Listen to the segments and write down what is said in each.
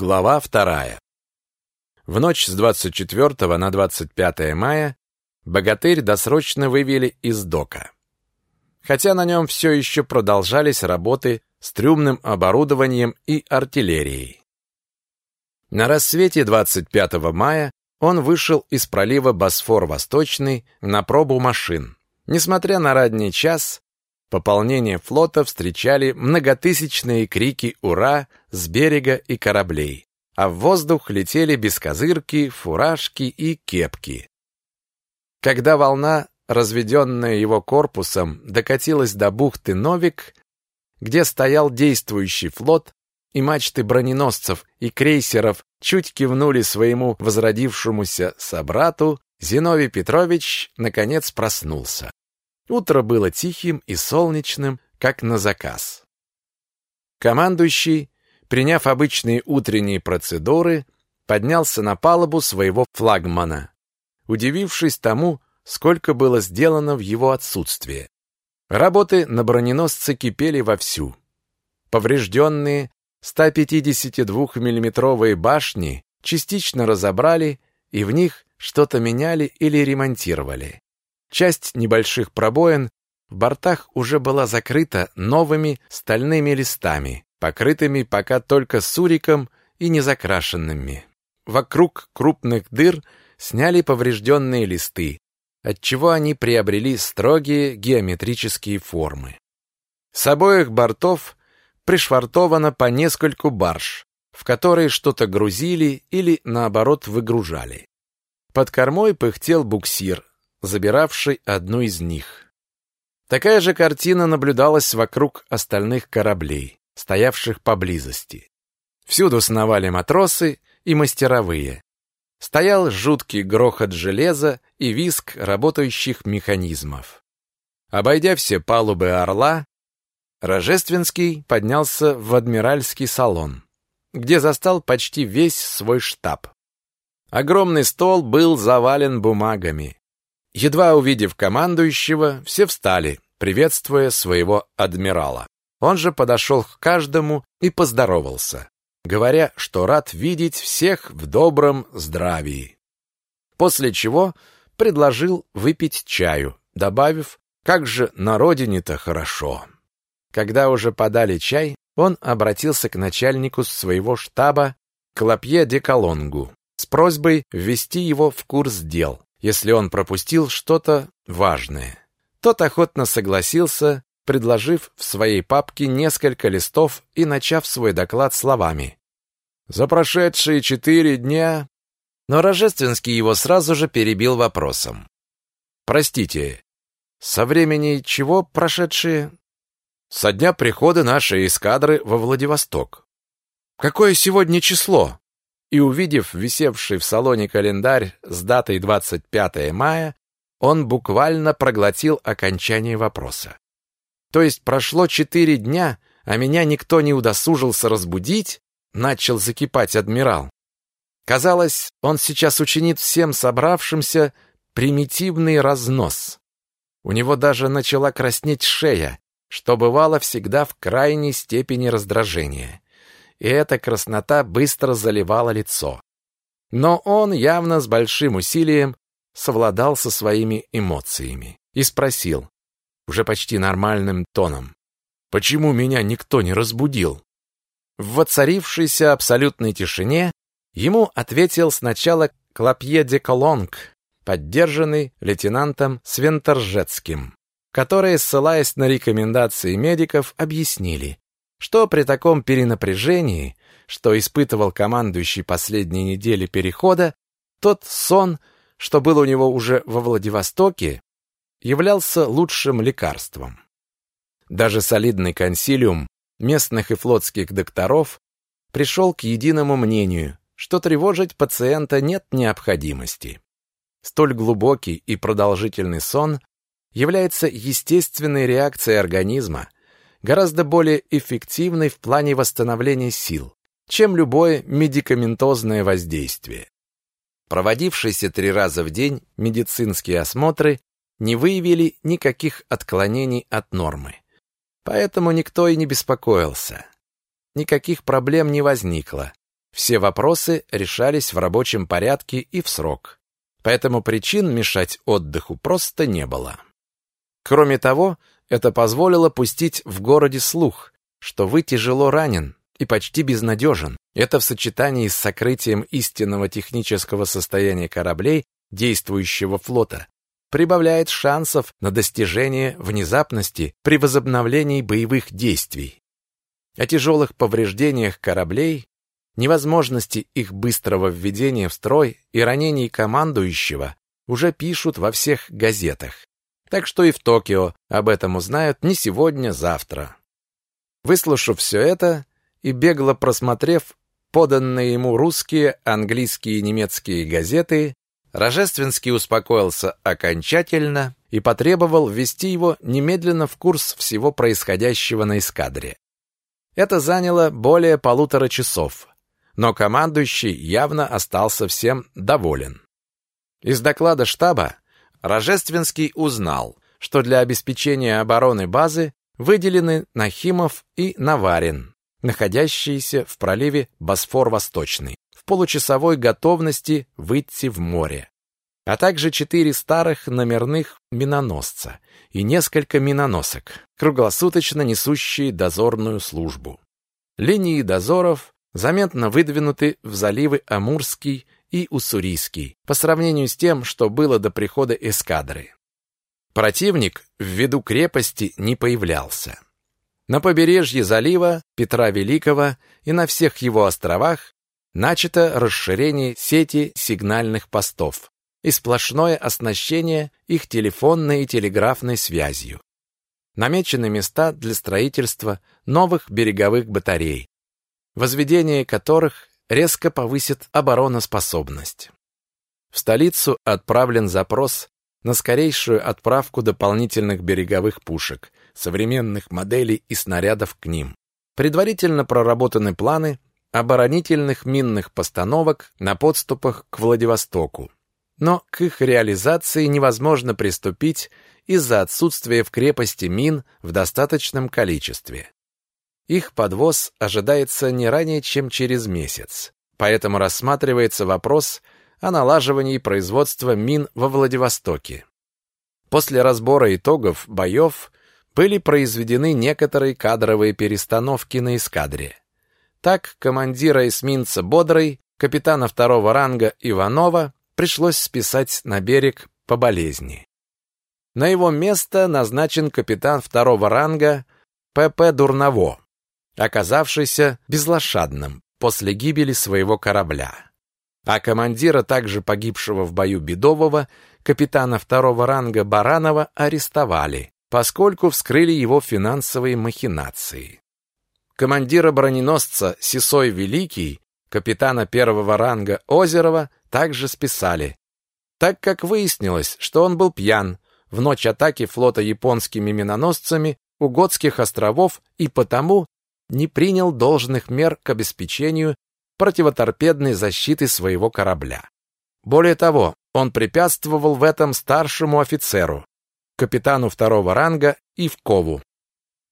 Глава вторая. В ночь с 24 на 25 мая богатырь досрочно вывели из дока. Хотя на нем все еще продолжались работы с трюмным оборудованием и артиллерией. На рассвете 25 мая он вышел из пролива Босфор-Восточный на пробу машин. Несмотря на ранний час, Пополнение флота встречали многотысячные крики «Ура!» с берега и кораблей, а в воздух летели бескозырки, фуражки и кепки. Когда волна, разведенная его корпусом, докатилась до бухты Новик, где стоял действующий флот, и мачты броненосцев и крейсеров чуть кивнули своему возродившемуся собрату, Зиновий Петрович наконец проснулся. Утро было тихим и солнечным, как на заказ. Командующий, приняв обычные утренние процедуры, поднялся на палубу своего флагмана, удивившись тому, сколько было сделано в его отсутствие. Работы на броненосце кипели вовсю. Поврежденные 152 миллиметровые башни частично разобрали и в них что-то меняли или ремонтировали. Часть небольших пробоин в бортах уже была закрыта новыми стальными листами, покрытыми пока только суриком и незакрашенными. Вокруг крупных дыр сняли поврежденные листы, отчего они приобрели строгие геометрические формы. С обоих бортов пришвартовано по нескольку барж, в которые что-то грузили или, наоборот, выгружали. Под кормой пыхтел буксир, забиравший одну из них. Такая же картина наблюдалась вокруг остальных кораблей, стоявших поблизости. Всюду сновали матросы и мастеровые. Стоял жуткий грохот железа и визг работающих механизмов. Обойдя все палубы «Орла», Рожественский поднялся в адмиральский салон, где застал почти весь свой штаб. Огромный стол был завален бумагами, Едва увидев командующего, все встали, приветствуя своего адмирала. Он же подошел к каждому и поздоровался, говоря, что рад видеть всех в добром здравии. После чего предложил выпить чаю, добавив, как же на родине-то хорошо. Когда уже подали чай, он обратился к начальнику своего штаба Клопье де Колонгу с просьбой ввести его в курс дел если он пропустил что-то важное. Тот охотно согласился, предложив в своей папке несколько листов и начав свой доклад словами. «За прошедшие четыре дня...» Но Рожественский его сразу же перебил вопросом. «Простите, со времени чего прошедшие?» «Со дня прихода нашей эскадры во Владивосток». «Какое сегодня число?» И, увидев висевший в салоне календарь с датой 25 мая, он буквально проглотил окончание вопроса. То есть прошло четыре дня, а меня никто не удосужился разбудить, начал закипать адмирал. Казалось, он сейчас учинит всем собравшимся примитивный разнос. У него даже начала краснеть шея, что бывало всегда в крайней степени раздражения и эта краснота быстро заливала лицо. Но он явно с большим усилием совладал со своими эмоциями и спросил, уже почти нормальным тоном, «Почему меня никто не разбудил?» В воцарившейся абсолютной тишине ему ответил сначала Клопье де Колонг, поддержанный лейтенантом Свенторжецким, которые, ссылаясь на рекомендации медиков, объяснили, что при таком перенапряжении, что испытывал командующий последние недели перехода, тот сон, что был у него уже во Владивостоке, являлся лучшим лекарством. Даже солидный консилиум местных и флотских докторов пришел к единому мнению, что тревожить пациента нет необходимости. Столь глубокий и продолжительный сон является естественной реакцией организма, гораздо более эффективной в плане восстановления сил, чем любое медикаментозное воздействие. Проводившиеся три раза в день медицинские осмотры не выявили никаких отклонений от нормы. Поэтому никто и не беспокоился. Никаких проблем не возникло. Все вопросы решались в рабочем порядке и в срок. Поэтому причин мешать отдыху просто не было. Кроме того, это позволило пустить в городе слух, что вы тяжело ранен и почти безнадежен. Это в сочетании с сокрытием истинного технического состояния кораблей действующего флота прибавляет шансов на достижение внезапности при возобновлении боевых действий. О тяжелых повреждениях кораблей, невозможности их быстрого введения в строй и ранений командующего уже пишут во всех газетах. Так что и в Токио об этом узнают не сегодня-завтра. Выслушав все это и бегло просмотрев поданные ему русские, английские и немецкие газеты, Рожественский успокоился окончательно и потребовал ввести его немедленно в курс всего происходящего на эскадре. Это заняло более полутора часов, но командующий явно остался всем доволен. Из доклада штаба Рожественский узнал, что для обеспечения обороны базы выделены Нахимов и Наварин, находящиеся в проливе Босфор-Восточный, в получасовой готовности выйти в море, а также четыре старых номерных миноносца и несколько миноносок, круглосуточно несущие дозорную службу. Линии дозоров заметно выдвинуты в заливы Амурский и Уссурийский по сравнению с тем, что было до прихода эскадры. Противник в виду крепости не появлялся. На побережье залива Петра Великого и на всех его островах начато расширение сети сигнальных постов и сплошное оснащение их телефонной и телеграфной связью. Намечены места для строительства новых береговых батарей, возведение которых резко повысит обороноспособность. В столицу отправлен запрос на скорейшую отправку дополнительных береговых пушек, современных моделей и снарядов к ним. Предварительно проработаны планы оборонительных минных постановок на подступах к Владивостоку. Но к их реализации невозможно приступить из-за отсутствия в крепости мин в достаточном количестве. Их подвоз ожидается не ранее, чем через месяц. Поэтому рассматривается вопрос о налаживании производства мин во Владивостоке. После разбора итогов боев были произведены некоторые кадровые перестановки на эскадре. Так командира эсминца Бодрый, капитана второго ранга Иванова пришлось списать на берег по болезни. На его место назначен капитан второго ранга П.П. Дурново, оказавшийся безлошадным после гибели своего корабля а командира, также погибшего в бою Бедового, капитана второго ранга Баранова, арестовали, поскольку вскрыли его финансовые махинации. Командира броненосца Сисой Великий, капитана первого ранга Озерова, также списали, так как выяснилось, что он был пьян в ночь атаки флота японскими миноносцами у Готских островов и потому не принял должных мер к обеспечению противоторпедной защиты своего корабля. Более того, он препятствовал в этом старшему офицеру, капитану второго ранга Ивкову.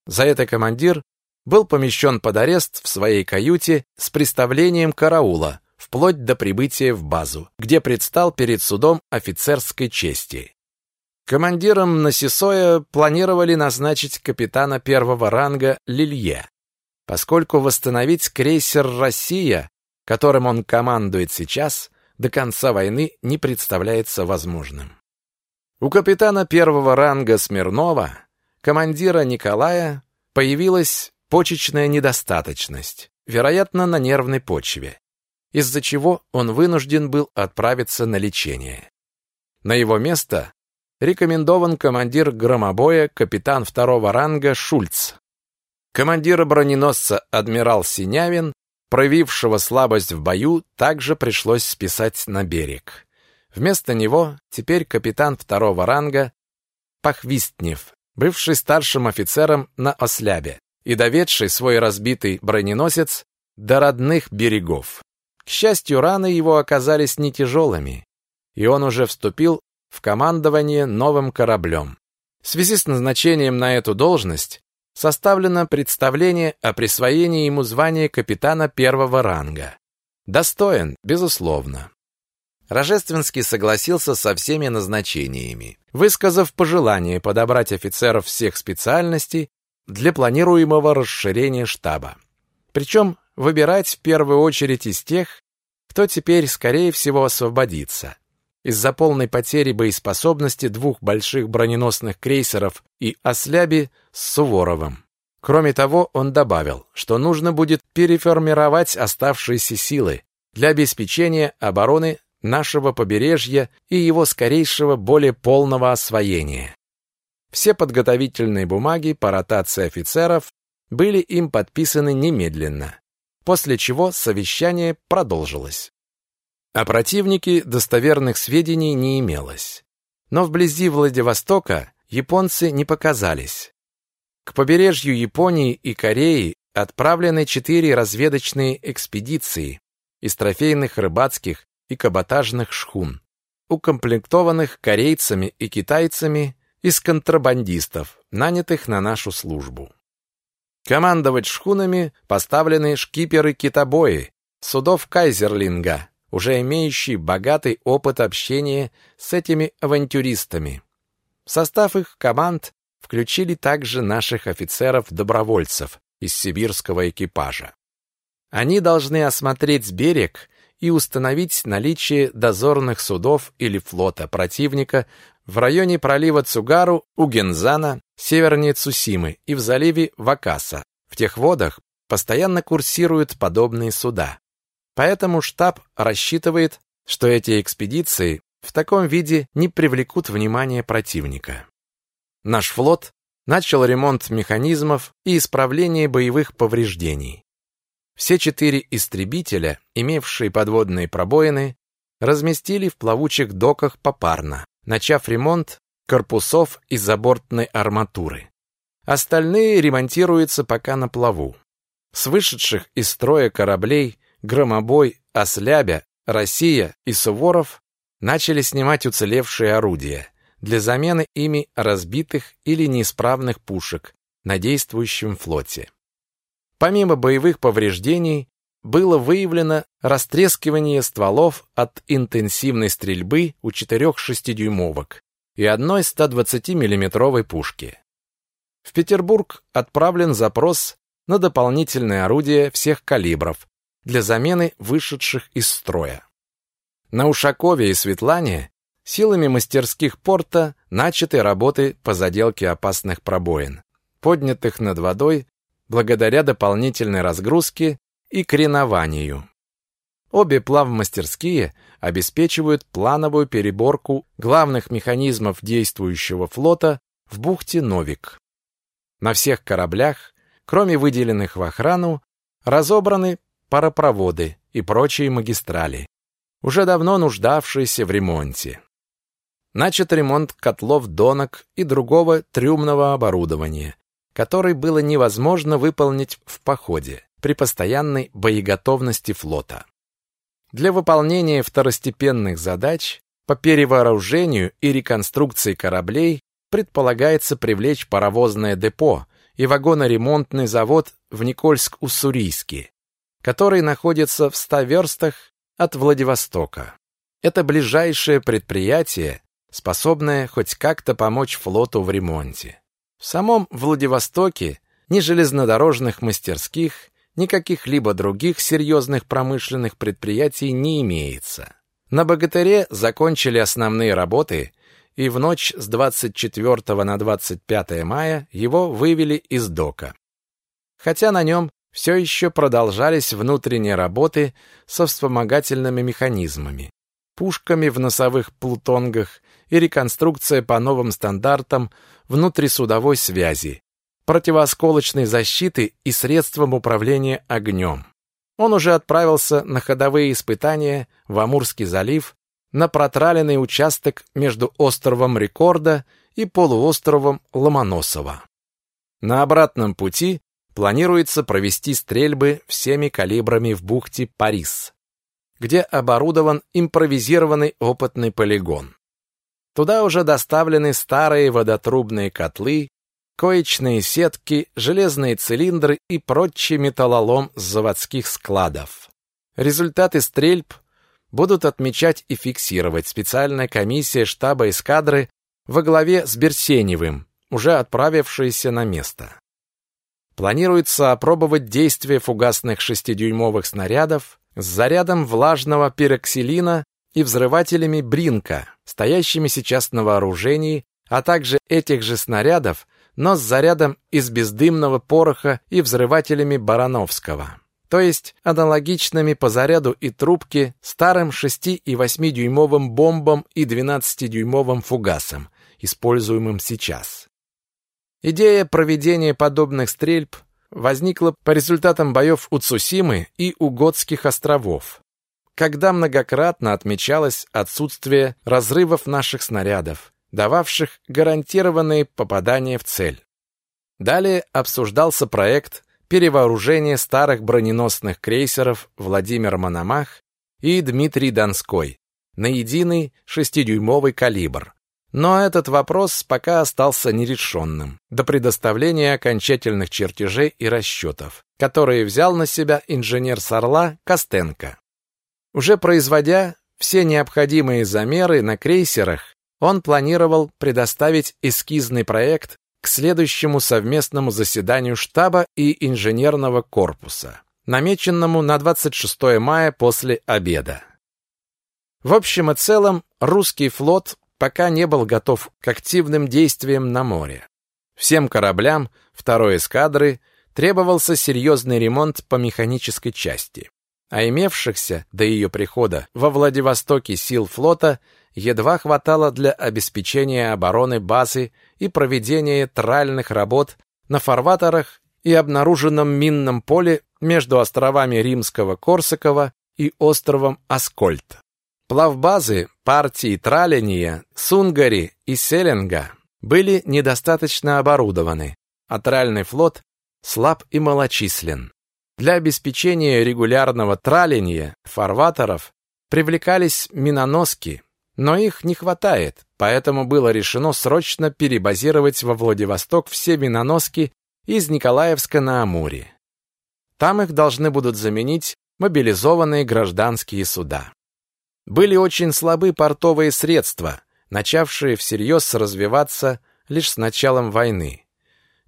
За это командир был помещен под арест в своей каюте с представлением караула, вплоть до прибытия в базу, где предстал перед судом офицерской чести. Командиром на Сисоя планировали назначить капитана первого ранга Лилье, поскольку восстановить крейсер «Россия» которым он командует сейчас, до конца войны не представляется возможным. У капитана первого ранга Смирнова, командира Николая, появилась почечная недостаточность, вероятно, на нервной почве, из-за чего он вынужден был отправиться на лечение. На его место рекомендован командир громобоя капитан второго ранга Шульц. Командира броненосца адмирал Синявин проявившего слабость в бою, также пришлось списать на берег. Вместо него теперь капитан второго ранга Пахвистнев, бывший старшим офицером на Ослябе и доведший свой разбитый броненосец до родных берегов. К счастью, раны его оказались не тяжелыми, и он уже вступил в командование новым кораблем. В связи с назначением на эту должность составлено представление о присвоении ему звания капитана первого ранга. Достоин, безусловно. Рожественский согласился со всеми назначениями, высказав пожелание подобрать офицеров всех специальностей для планируемого расширения штаба. Причем выбирать в первую очередь из тех, кто теперь, скорее всего, освободится. Из-за полной потери боеспособности двух больших броненосных крейсеров и Осляби с Суворовым. Кроме того, он добавил, что нужно будет переформировать оставшиеся силы для обеспечения обороны нашего побережья и его скорейшего, более полного освоения. Все подготовительные бумаги по ротации офицеров были им подписаны немедленно, после чего совещание продолжилось. О противнике достоверных сведений не имелось. Но вблизи Владивостока японцы не показались. К побережью Японии и Кореи отправлены четыре разведочные экспедиции из трофейных рыбацких и каботажных шхун, укомплектованных корейцами и китайцами из контрабандистов, нанятых на нашу службу. Командовать шхунами поставлены шкиперы-китобои судов Кайзерлинга, уже имеющие богатый опыт общения с этими авантюристами. В состав их команд включили также наших офицеров-добровольцев из сибирского экипажа. Они должны осмотреть берег и установить наличие дозорных судов или флота противника в районе пролива Цугару у Гензана, севернее Цусимы и в заливе Вакаса. В тех водах постоянно курсируют подобные суда. Поэтому штаб рассчитывает, что эти экспедиции в таком виде не привлекут внимания противника. Наш флот начал ремонт механизмов и исправление боевых повреждений. Все четыре истребителя, имевшие подводные пробоины, разместили в плавучих доках попарно, начав ремонт корпусов и забортной арматуры. Остальные ремонтируются пока на плаву. С вышедших из строя кораблей Громобой, Ослябя, Россия и Суворов начали снимать уцелевшие орудия для замены ими разбитых или неисправных пушек на действующем флоте. Помимо боевых повреждений, было выявлено растрескивание стволов от интенсивной стрельбы у четырех шестидюймовок и одной 120 миллиметровой пушки. В Петербург отправлен запрос на дополнительные орудия всех калибров для замены вышедших из строя. На Ушакове и Светлане силами мастерских порта начаты работы по заделке опасных пробоин, поднятых над водой благодаря дополнительной разгрузке и кренованию. Обе плавмастерские обеспечивают плановую переборку главных механизмов действующего флота в бухте Новик. На всех кораблях, кроме выделенных в охрану, разобраны паропроводы и прочие магистрали, уже давно нуждавшиеся в ремонте. Начат ремонт котлов донок и другого трюмного оборудования, который было невозможно выполнить в походе при постоянной боеготовности флота. Для выполнения второстепенных задач по перевооружению и реконструкции кораблей предполагается привлечь паровозное депо и вагоноремонтный завод в Никольск-Уссурийске, который находится в 100 верстах от Владивостока. Это ближайшее предприятие, способное хоть как-то помочь флоту в ремонте. В самом Владивостоке ни железнодорожных мастерских, ни каких-либо других серьезных промышленных предприятий не имеется. На Богатыре закончили основные работы, и в ночь с 24 на 25 мая его вывели из дока. Хотя на нем все еще продолжались внутренние работы со вспомогательными механизмами, пушками в носовых плутонгах и реконструкция по новым стандартам внутрисудовой связи, противоосколочной защиты и средством управления огнем. Он уже отправился на ходовые испытания в Амурский залив на протраленный участок между островом Рекорда и полуостровом Ломоносова. На обратном пути планируется провести стрельбы всеми калибрами в бухте Парис, где оборудован импровизированный опытный полигон. Туда уже доставлены старые водотрубные котлы, коечные сетки, железные цилиндры и прочий металлолом с заводских складов. Результаты стрельб будут отмечать и фиксировать специальная комиссия штаба эскадры во главе с Берсеневым, уже отправившаяся на место. Планируется опробовать действие фугасных шестидюймовых снарядов с зарядом влажного пироксилина и взрывателями Бринка, стоящими сейчас на вооружении, а также этих же снарядов, но с зарядом из бездымного пороха и взрывателями Барановского. То есть аналогичными по заряду и трубке старым 6 и 8-дюймовым бомбам и 12-дюймовым фугасам, используемым сейчас. Идея проведения подобных стрельб возникла по результатам боев у Цусимы и у Готских островов, когда многократно отмечалось отсутствие разрывов наших снарядов, дававших гарантированные попадания в цель. Далее обсуждался проект перевооружения старых броненосных крейсеров Владимир Мономах и Дмитрий Донской на единый шестидюймовый калибр, но этот вопрос пока остался нерешенным до предоставления окончательных чертежей и расчетов, которые взял на себя инженер Сорла Костенко. Уже производя все необходимые замеры на крейсерах, он планировал предоставить эскизный проект к следующему совместному заседанию штаба и инженерного корпуса, намеченному на 26 мая после обеда. В общем и целом, русский флот пока не был готов к активным действиям на море. Всем кораблям второй эскадры требовался серьезный ремонт по механической части, а имевшихся до ее прихода во Владивостоке сил флота едва хватало для обеспечения обороны базы и проведения тральных работ на фарватерах и обнаруженном минном поле между островами Римского Корсакова и островом Аскольд. Плавбазы партии Траления, Сунгари и Селенга были недостаточно оборудованы, а тральный флот слаб и малочислен. Для обеспечения регулярного траления фарватеров привлекались миноноски, но их не хватает, поэтому было решено срочно перебазировать во Владивосток все миноноски из Николаевска на Амуре. Там их должны будут заменить мобилизованные гражданские суда были очень слабы портовые средства, начавшие всерьез развиваться лишь с началом войны.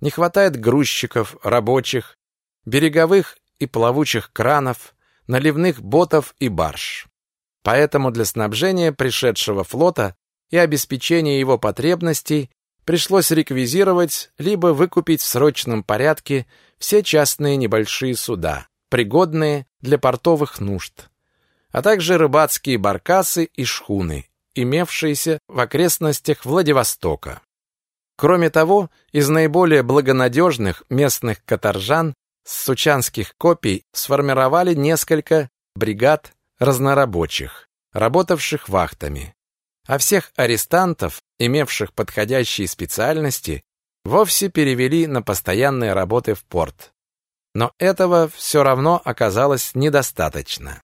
Не хватает грузчиков, рабочих, береговых и плавучих кранов, наливных ботов и барж. Поэтому для снабжения пришедшего флота и обеспечения его потребностей пришлось реквизировать либо выкупить в срочном порядке все частные небольшие суда, пригодные для портовых нужд а также рыбацкие баркасы и шхуны, имевшиеся в окрестностях Владивостока. Кроме того, из наиболее благонадежных местных каторжан с сучанских копий сформировали несколько бригад разнорабочих, работавших вахтами. А всех арестантов, имевших подходящие специальности, вовсе перевели на постоянные работы в порт. Но этого все равно оказалось недостаточно.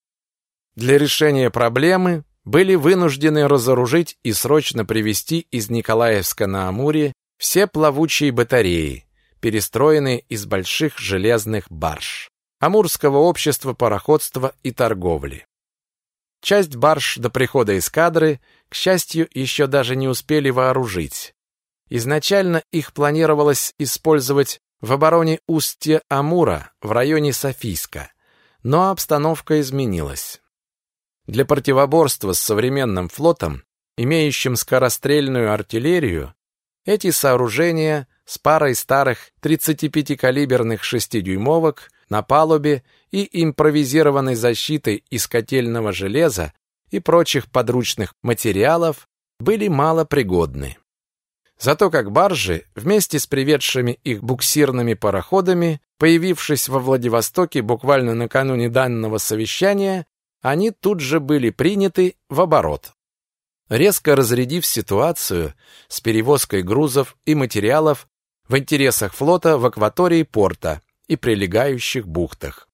Для решения проблемы были вынуждены разоружить и срочно привести из Николаевска на Амуре все плавучие батареи, перестроенные из больших железных барж Амурского общества пароходства и торговли. Часть барж до прихода эскадры, к счастью, еще даже не успели вооружить. Изначально их планировалось использовать в обороне устья Амура в районе Софийска, но обстановка изменилась. Для противоборства с современным флотом, имеющим скорострельную артиллерию, эти сооружения с парой старых 35-калиберных шестидюймовок на палубе и импровизированной защитой из котельного железа и прочих подручных материалов были малопригодны. Зато как баржи, вместе с приведшими их буксирными пароходами, появившись во Владивостоке буквально накануне данного совещания, они тут же были приняты в оборот. Резко разрядив ситуацию с перевозкой грузов и материалов в интересах флота в акватории порта и прилегающих бухтах.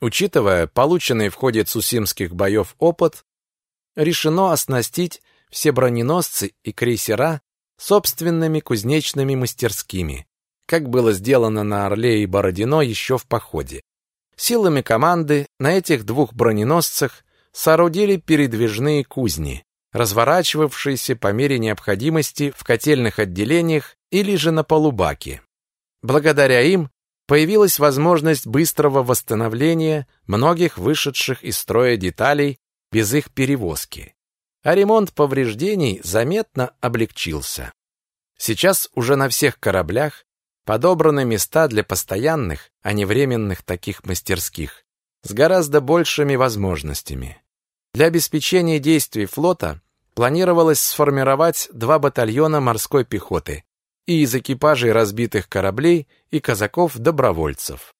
Учитывая полученный в ходе цусимских боев опыт, решено оснастить все броненосцы и крейсера собственными кузнечными мастерскими, как было сделано на Орле и Бородино еще в походе. Силами команды на этих двух броненосцах соорудили передвижные кузни, разворачивавшиеся по мере необходимости в котельных отделениях или же на полубаке. Благодаря им появилась возможность быстрого восстановления многих вышедших из строя деталей без их перевозки. А ремонт повреждений заметно облегчился. Сейчас уже на всех кораблях подобраны места для постоянных, а не временных таких мастерских, с гораздо большими возможностями. Для обеспечения действий флота планировалось сформировать два батальона морской пехоты и из экипажей разбитых кораблей и казаков-добровольцев.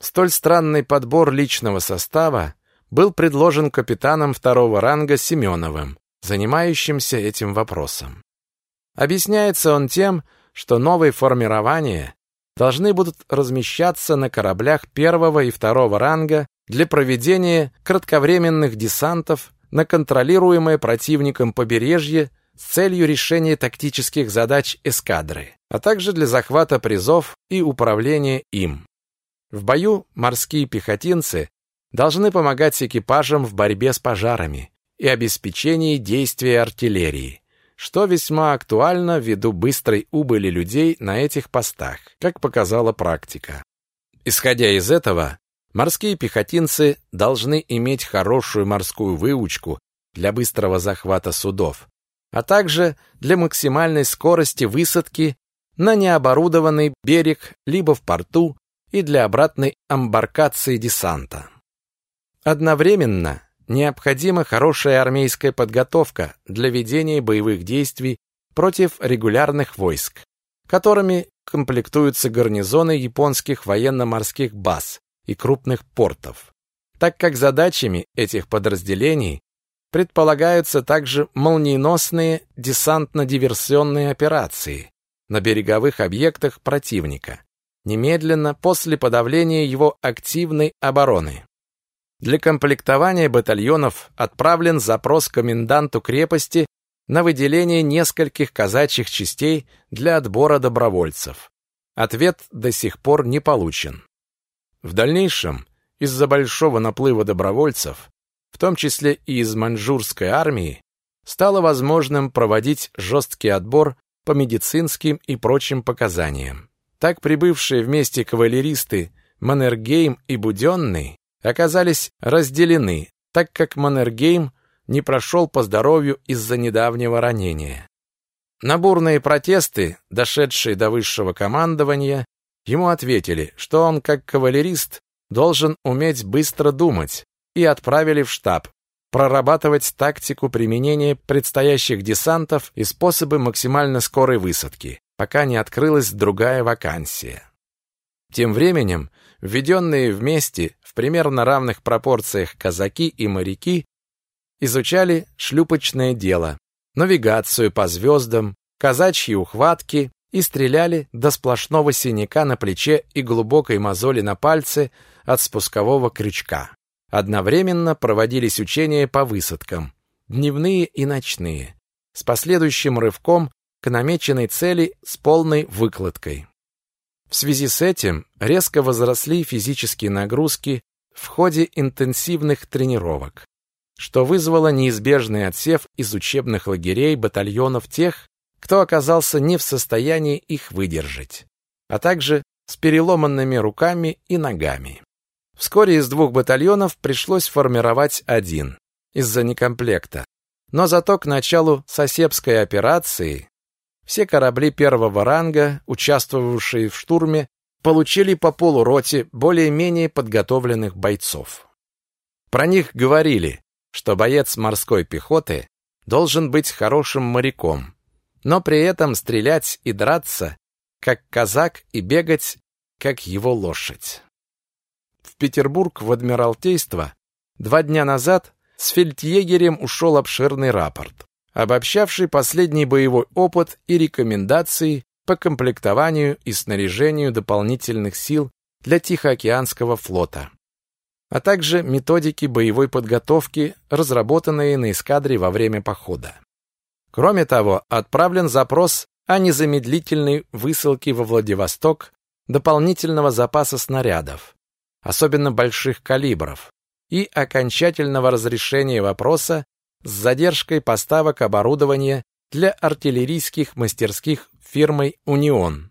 Столь странный подбор личного состава был предложен капитаном второго ранга Семеновым, занимающимся этим вопросом. Объясняется он тем, что новые формирования должны будут размещаться на кораблях первого и второго ранга для проведения кратковременных десантов на контролируемое противником побережье с целью решения тактических задач эскадры, а также для захвата призов и управления им. В бою морские пехотинцы должны помогать экипажам в борьбе с пожарами и обеспечении действия артиллерии что весьма актуально ввиду быстрой убыли людей на этих постах, как показала практика. Исходя из этого, морские пехотинцы должны иметь хорошую морскую выучку для быстрого захвата судов, а также для максимальной скорости высадки на необорудованный берег либо в порту и для обратной амбаркации десанта. Одновременно необходима хорошая армейская подготовка для ведения боевых действий против регулярных войск, которыми комплектуются гарнизоны японских военно-морских баз и крупных портов, так как задачами этих подразделений предполагаются также молниеносные десантно-диверсионные операции на береговых объектах противника, немедленно после подавления его активной обороны. Для комплектования батальонов отправлен запрос коменданту крепости на выделение нескольких казачьих частей для отбора добровольцев. Ответ до сих пор не получен. В дальнейшем, из-за большого наплыва добровольцев, в том числе и из маньчжурской армии, стало возможным проводить жесткий отбор по медицинским и прочим показаниям. Так прибывшие вместе кавалеристы Маннергейм и Буденный оказались разделены, так как Маннергейм не прошел по здоровью из-за недавнего ранения. На бурные протесты, дошедшие до высшего командования, ему ответили, что он, как кавалерист, должен уметь быстро думать, и отправили в штаб прорабатывать тактику применения предстоящих десантов и способы максимально скорой высадки, пока не открылась другая вакансия. Тем временем, введенные вместе в примерно равных пропорциях казаки и моряки изучали шлюпочное дело, навигацию по звездам, казачьи ухватки и стреляли до сплошного синяка на плече и глубокой мозоли на пальце от спускового крючка. Одновременно проводились учения по высадкам, дневные и ночные, с последующим рывком к намеченной цели с полной выкладкой. В связи с этим резко возросли физические нагрузки в ходе интенсивных тренировок, что вызвало неизбежный отсев из учебных лагерей батальонов тех, кто оказался не в состоянии их выдержать, а также с переломанными руками и ногами. Вскоре из двух батальонов пришлось формировать один из-за некомплекта. Но зато к началу Сосебской операции все корабли первого ранга, участвовавшие в штурме, получили по полуроте более-менее подготовленных бойцов. Про них говорили, что боец морской пехоты должен быть хорошим моряком, но при этом стрелять и драться, как казак, и бегать, как его лошадь. В Петербург в Адмиралтейство два дня назад с фельдъегерем ушел обширный рапорт обобщавший последний боевой опыт и рекомендации по комплектованию и снаряжению дополнительных сил для Тихоокеанского флота, а также методики боевой подготовки, разработанные на эскадре во время похода. Кроме того, отправлен запрос о незамедлительной высылке во Владивосток дополнительного запаса снарядов, особенно больших калибров, и окончательного разрешения вопроса с задержкой поставок оборудования для артиллерийских мастерских фирмой «Унион».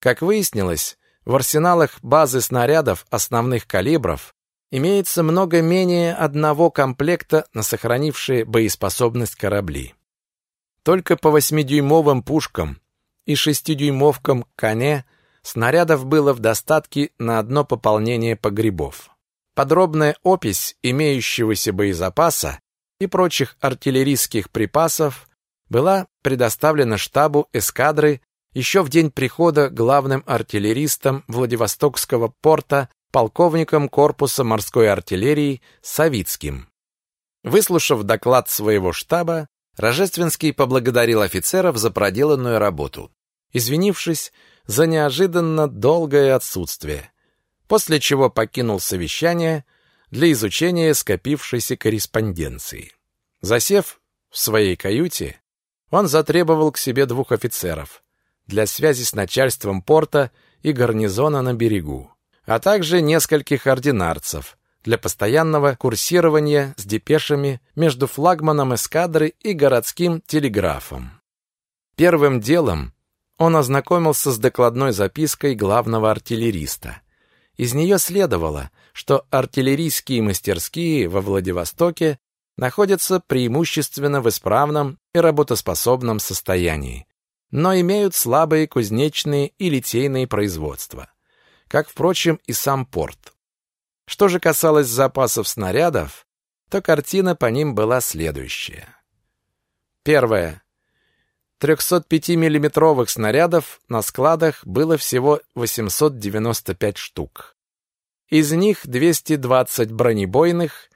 Как выяснилось, в арсеналах базы снарядов основных калибров имеется много менее одного комплекта на сохранившие боеспособность корабли. Только по 8-дюймовым пушкам и 6-дюймовкам «Коне» снарядов было в достатке на одно пополнение погребов. Подробная опись имеющегося боезапаса и прочих артиллерийских припасов была предоставлена штабу эскадры еще в день прихода главным артиллеристом Владивостокского порта полковником корпуса морской артиллерии Савицким. Выслушав доклад своего штаба, Рожественский поблагодарил офицеров за проделанную работу, извинившись за неожиданно долгое отсутствие, после чего покинул совещание для изучения скопившейся корреспонденции. Засев в своей каюте, он затребовал к себе двух офицеров для связи с начальством порта и гарнизона на берегу, а также нескольких ординарцев для постоянного курсирования с депешами между флагманом эскадры и городским телеграфом. Первым делом он ознакомился с докладной запиской главного артиллериста. Из нее следовало, что артиллерийские мастерские во Владивостоке находятся преимущественно в исправном и работоспособном состоянии, но имеют слабые кузнечные и литейные производства, как, впрочем, и сам порт. Что же касалось запасов снарядов, то картина по ним была следующая. Первое. 305-миллиметровых снарядов на складах было всего 895 штук. Из них 220 бронебойных,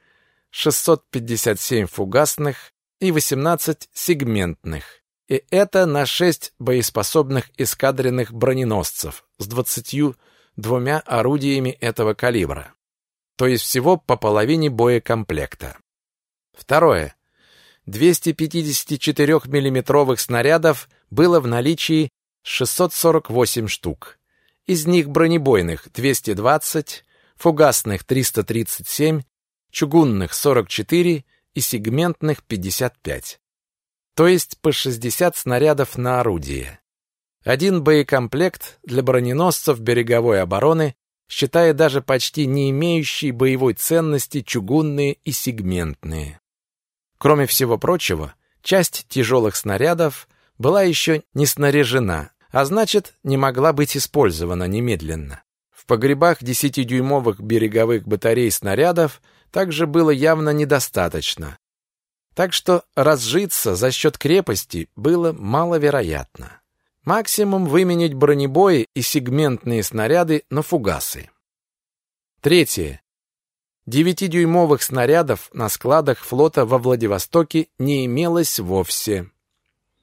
657 фугасных и 18 сегментных. И это на 6 боеспособных эскадренных броненосцев с 22 орудиями этого калибра. То есть всего по половине боекомплекта. Второе. 254 миллиметровых снарядов было в наличии 648 штук. Из них бронебойных 220, фугасных 337 чугунных 44 и сегментных 55. То есть по 60 снарядов на орудие. Один боекомплект для броненосцев береговой обороны, считая даже почти не имеющие боевой ценности чугунные и сегментные. Кроме всего прочего, часть тяжелых снарядов была еще не снаряжена, а значит, не могла быть использована немедленно. В погребах 10-дюймовых береговых батарей снарядов также было явно недостаточно. Так что разжиться за счет крепости было маловероятно. Максимум выменять бронебои и сегментные снаряды на фугасы. Третье. Девятидюймовых снарядов на складах флота во Владивостоке не имелось вовсе.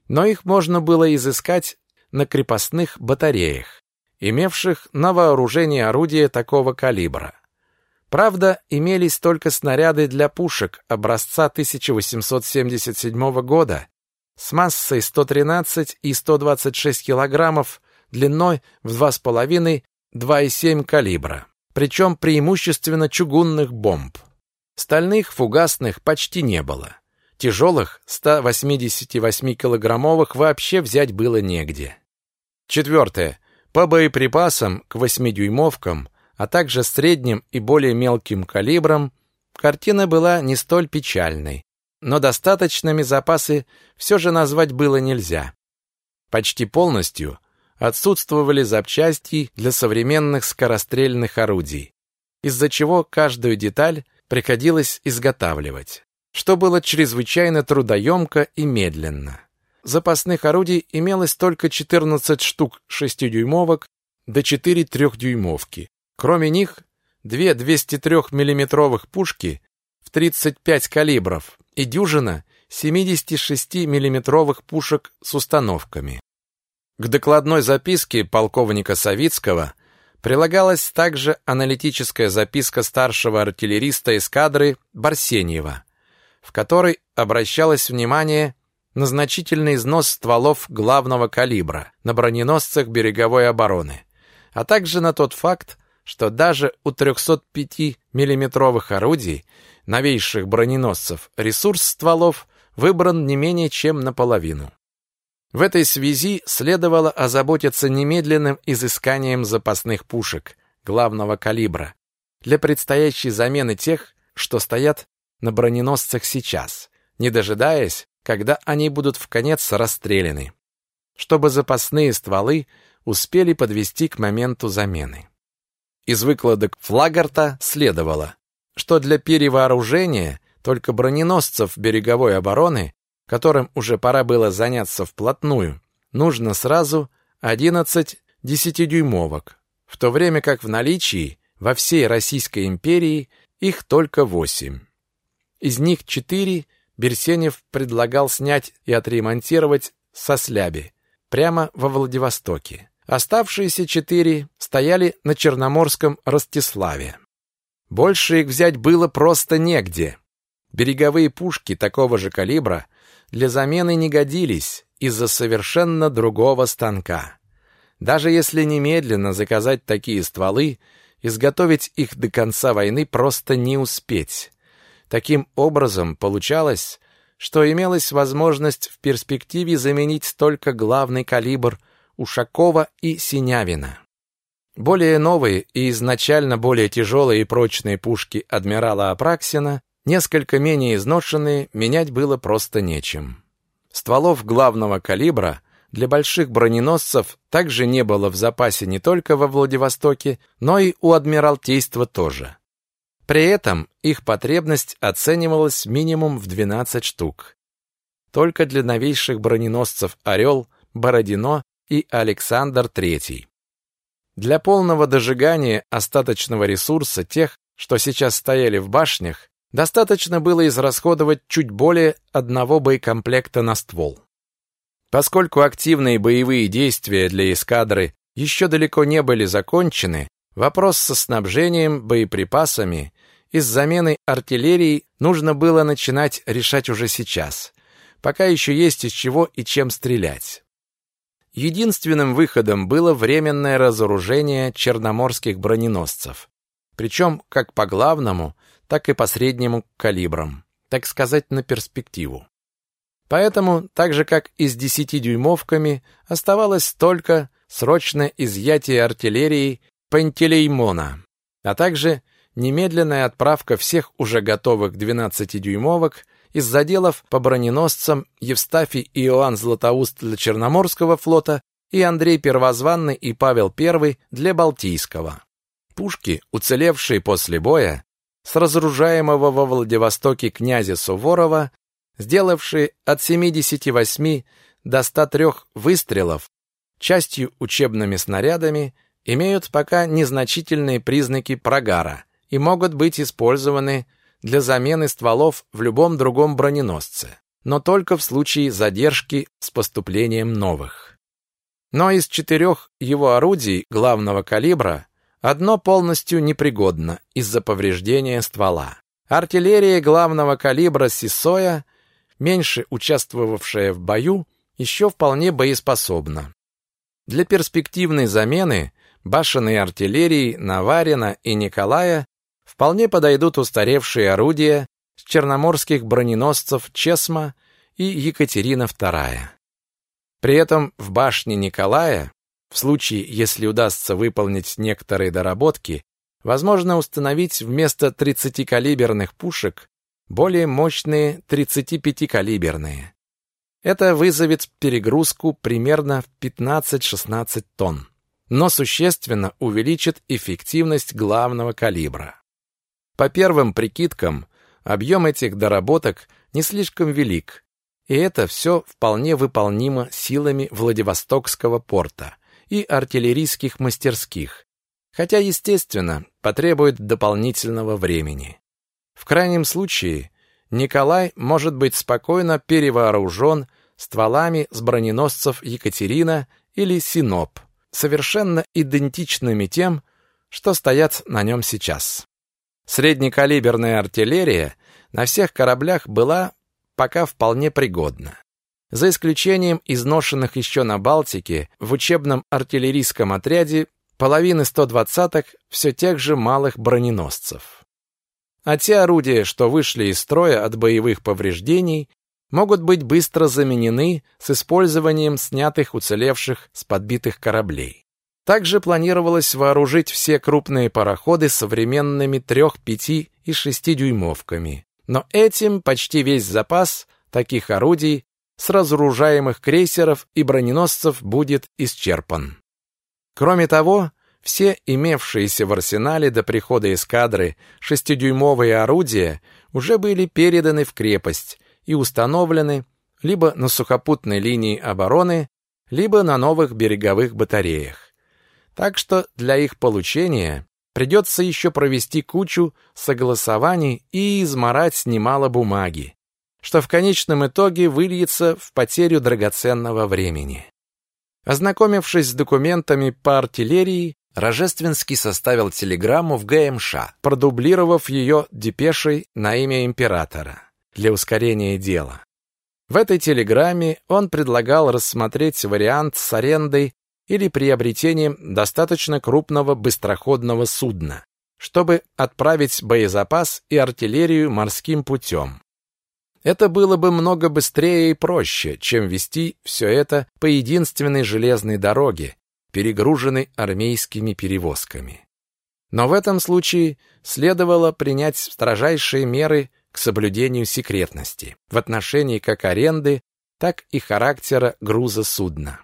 Но их можно было изыскать на крепостных батареях, имевших на вооружении орудия такого калибра. Правда, имелись только снаряды для пушек образца 1877 года с массой 113 и 126 килограммов, длиной в 2,5-2,7 калибра, причем преимущественно чугунных бомб. Стальных фугасных почти не было. Тяжелых 188-килограммовых вообще взять было негде. Четвертое. По боеприпасам к 8-дюймовкам а также средним и более мелким калибром, картина была не столь печальной, но достаточными запасы все же назвать было нельзя. Почти полностью отсутствовали запчасти для современных скорострельных орудий, из-за чего каждую деталь приходилось изготавливать, что было чрезвычайно трудоемко и медленно. Запасных орудий имелось только 14 штук 6-дюймовок до 4 трехдюймовки, Кроме них, две 203 миллиметровых пушки в 35 калибров и дюжина 76 миллиметровых пушек с установками. К докладной записке полковника Савицкого прилагалась также аналитическая записка старшего артиллериста эскадры Барсеньева, в которой обращалось внимание на значительный износ стволов главного калибра на броненосцах береговой обороны, а также на тот факт, что даже у 305 миллиметровых орудий, новейших броненосцев, ресурс стволов выбран не менее чем наполовину. В этой связи следовало озаботиться немедленным изысканием запасных пушек главного калибра для предстоящей замены тех, что стоят на броненосцах сейчас, не дожидаясь, когда они будут в конец расстреляны, чтобы запасные стволы успели подвести к моменту замены. Из выкладок Флагарта следовало, что для перевооружения только броненосцев береговой обороны которым уже пора было заняться вплотную, нужно сразу 11 десятидюймовок, в то время как в наличии во всей Российской империи их только 8. Из них 4 Берсенев предлагал снять и отремонтировать со сляби прямо во Владивостоке. Оставшиеся четыре стояли на Черноморском Ростиславе. Больше их взять было просто негде. Береговые пушки такого же калибра для замены не годились из-за совершенно другого станка. Даже если немедленно заказать такие стволы, изготовить их до конца войны просто не успеть. Таким образом, получалось, что имелась возможность в перспективе заменить только главный калибр Ушакова и Синявина. Более новые и изначально более тяжелые и прочные пушки адмирала Апраксина Несколько менее изношенные менять было просто нечем. Стволов главного калибра для больших броненосцев также не было в запасе не только во Владивостоке, но и у Адмиралтейства тоже. При этом их потребность оценивалась минимум в 12 штук. Только для новейших броненосцев «Орел», «Бородино» и «Александр III». Для полного дожигания остаточного ресурса тех, что сейчас стояли в башнях, достаточно было израсходовать чуть более одного боекомплекта на ствол. Поскольку активные боевые действия для эскадры еще далеко не были закончены, вопрос со снабжением боеприпасами и с заменой артиллерии нужно было начинать решать уже сейчас, пока еще есть из чего и чем стрелять. Единственным выходом было временное разоружение черноморских броненосцев, причем как по главному, так и по среднему калибрам, так сказать, на перспективу. Поэтому, так же как и с 10-дюймовками, оставалось только срочное изъятие артиллерии Пантелеймона, а также немедленная отправка всех уже готовых 12-дюймовок из заделов по броненосцам Евстафий и Иоанн Златоуст для Черноморского флота и Андрей Первозванный и Павел I для Балтийского. Пушки, уцелевшие после боя, с разоружаемого во Владивостоке князя Суворова, сделавшие от 78 до 103 выстрелов, частью учебными снарядами, имеют пока незначительные признаки прогара и могут быть использованы для замены стволов в любом другом броненосце, но только в случае задержки с поступлением новых. Но из четырех его орудий главного калибра Одно полностью непригодно из-за повреждения ствола. Артиллерия главного калибра Сисоя, меньше участвовавшая в бою, еще вполне боеспособна. Для перспективной замены башенной артиллерии Наварина и Николая вполне подойдут устаревшие орудия с черноморских броненосцев Чесма и Екатерина II. При этом в башне Николая в случае, если удастся выполнить некоторые доработки, возможно установить вместо 30-калиберных пушек более мощные 35-калиберные. Это вызовет перегрузку примерно в 15-16 тонн, но существенно увеличит эффективность главного калибра. По первым прикидкам, объем этих доработок не слишком велик, и это все вполне выполнимо силами Владивостокского порта – и артиллерийских мастерских, хотя, естественно, потребует дополнительного времени. В крайнем случае, Николай может быть спокойно перевооружен стволами с броненосцев Екатерина или Синоп, совершенно идентичными тем, что стоят на нем сейчас. Среднекалиберная артиллерия на всех кораблях была пока вполне пригодна. За исключением изношенных еще на Балтике в учебном артиллерийском отряде половины 120-х все тех же малых броненосцев. А те орудия, что вышли из строя от боевых повреждений, могут быть быстро заменены с использованием снятых уцелевших с подбитых кораблей. Также планировалось вооружить все крупные пароходы современными 3, 5 и 6 дюймовками. Но этим почти весь запас таких орудий с разоружаемых крейсеров и броненосцев будет исчерпан. Кроме того, все имевшиеся в арсенале до прихода эскадры шестидюймовые орудия уже были переданы в крепость и установлены либо на сухопутной линии обороны, либо на новых береговых батареях. Так что для их получения придется еще провести кучу согласований и изморать немало бумаги, что в конечном итоге выльется в потерю драгоценного времени. Ознакомившись с документами по артиллерии, Рожественский составил телеграмму в ГМШ, продублировав ее депешей на имя императора для ускорения дела. В этой телеграмме он предлагал рассмотреть вариант с арендой или приобретением достаточно крупного быстроходного судна, чтобы отправить боезапас и артиллерию морским путем. Это было бы много быстрее и проще, чем вести все это по единственной железной дороге, перегруженной армейскими перевозками. Но в этом случае следовало принять строжайшие меры к соблюдению секретности в отношении как аренды, так и характера груза судна.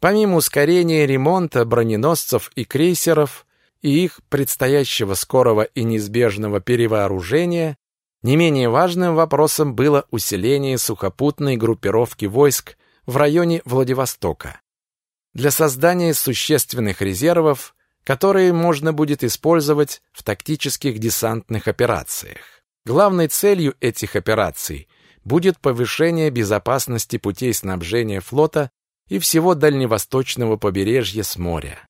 Помимо ускорения ремонта броненосцев и крейсеров и их предстоящего скорого и неизбежного перевооружения, не менее важным вопросом было усиление сухопутной группировки войск в районе Владивостока для создания существенных резервов, которые можно будет использовать в тактических десантных операциях. Главной целью этих операций будет повышение безопасности путей снабжения флота и всего дальневосточного побережья с моря.